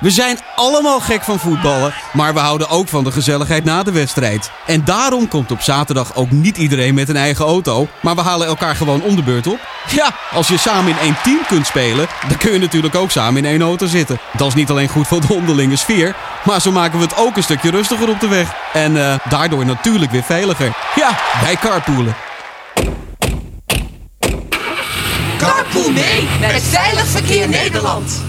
We zijn allemaal gek van voetballen, maar we houden ook van de gezelligheid na de wedstrijd. En daarom komt op zaterdag ook niet iedereen met een eigen auto, maar we halen elkaar gewoon om de beurt op. Ja, als je samen in één team kunt spelen, dan kun je natuurlijk ook samen in één auto zitten. Dat is niet alleen goed voor de onderlinge sfeer, maar zo maken we het ook een stukje rustiger op de weg. En uh, daardoor natuurlijk weer veiliger. Ja, bij carpoolen. Carpool mee met Veilig Verkeer Nederland.